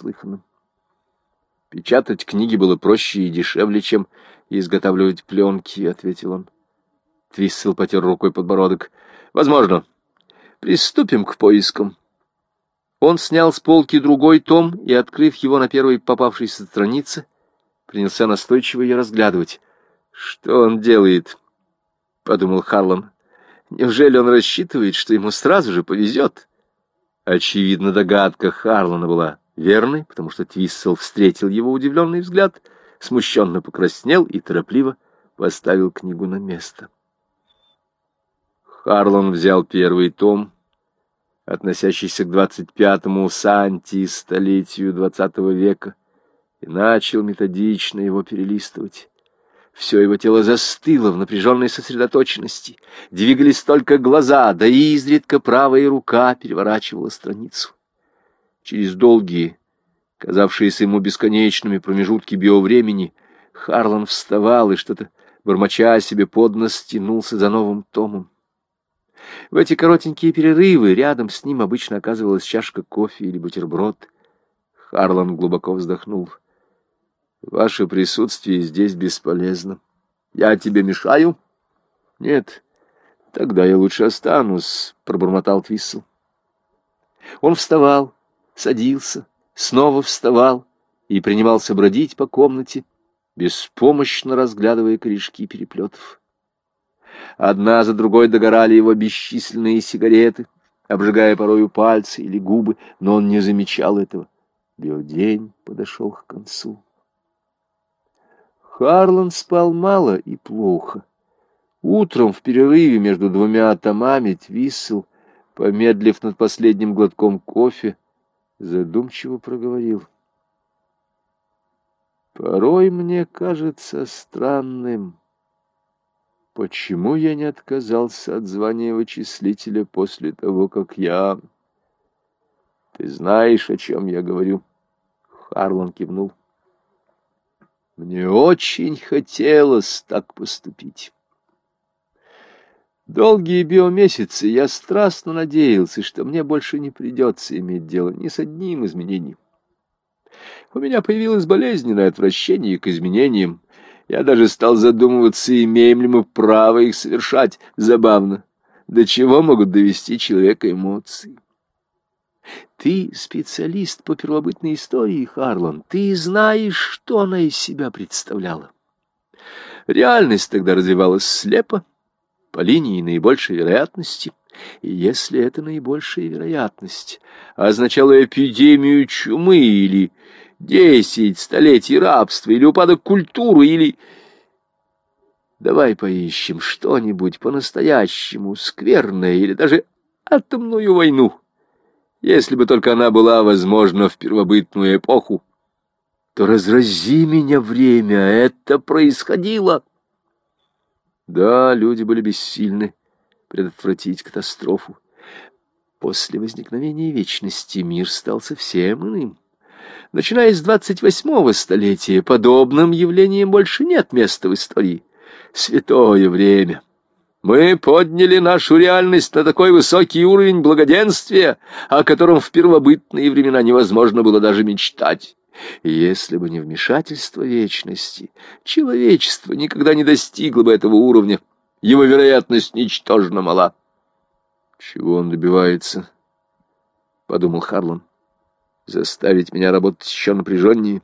неслыханным. Печатать книги было проще и дешевле, чем изготавливать пленки, — ответил он. Твиссел потер рукой подбородок. — Возможно. Приступим к поискам. Он снял с полки другой том и, открыв его на первой попавшейся странице, принялся настойчиво ее разглядывать. «Что он делает?» — подумал Харлан. «Неужели он рассчитывает, что ему сразу же повезет?» Очевидно, догадка Харлана была верной, потому что Твиссел встретил его удивленный взгляд, смущенно покраснел и торопливо поставил книгу на место. Харлан взял первый том, относящийся к 25-му Санти, столетию XX века, и начал методично его перелистывать. Все его тело застыло в напряженной сосредоточенности. Двигались только глаза, да и изредка правая рука переворачивала страницу. Через долгие, казавшиеся ему бесконечными промежутки биовремени, Харлан вставал и что-то, бормоча себе под нос, тянулся за новым томом. В эти коротенькие перерывы рядом с ним обычно оказывалась чашка кофе или бутерброд. Харлан глубоко вздохнул. «Ваше присутствие здесь бесполезно. Я тебе мешаю?» «Нет, тогда я лучше останусь», — пробормотал Твиссел. Он вставал, садился, снова вставал и принимался бродить по комнате, беспомощно разглядывая корешки переплетов. Одна за другой догорали его бесчисленные сигареты, обжигая порою пальцы или губы, но он не замечал этого. Биодень подошел к концу. Харлан спал мало и плохо. Утром в перерыве между двумя томами Твиссел, помедлив над последним глотком кофе, задумчиво проговорил. Порой мне кажется странным, Почему я не отказался от звания вычислителя после того, как я... Ты знаешь, о чем я говорю? Харлан кивнул. Мне очень хотелось так поступить. Долгие биомесяцы я страстно надеялся, что мне больше не придется иметь дело ни с одним изменением. У меня появилось болезненное отвращение к изменениям, я даже стал задумываться, имеем ли мы право их совершать. Забавно. До чего могут довести человека эмоции? Ты специалист по первобытной истории, Харлан. Ты знаешь, что она из себя представляла. Реальность тогда развивалась слепо, по линии наибольшей вероятности. И если эта наибольшая вероятность означала эпидемию чумы или Десять столетий рабства или упадок культуры, или... Давай поищем что-нибудь по-настоящему скверное или даже атомную войну. Если бы только она была возможна в первобытную эпоху, то разрази меня время, это происходило. Да, люди были бессильны предотвратить катастрофу. После возникновения вечности мир стал совсем иным. Начиная с 28-го столетия, подобным явлениям больше нет места в истории. Святое время. Мы подняли нашу реальность на такой высокий уровень благоденствия, о котором в первобытные времена невозможно было даже мечтать. Если бы не вмешательство вечности, человечество никогда не достигло бы этого уровня. Его вероятность ничтожно мала. Чего он добивается? — подумал Харлан заставить меня работать еще напряженнее.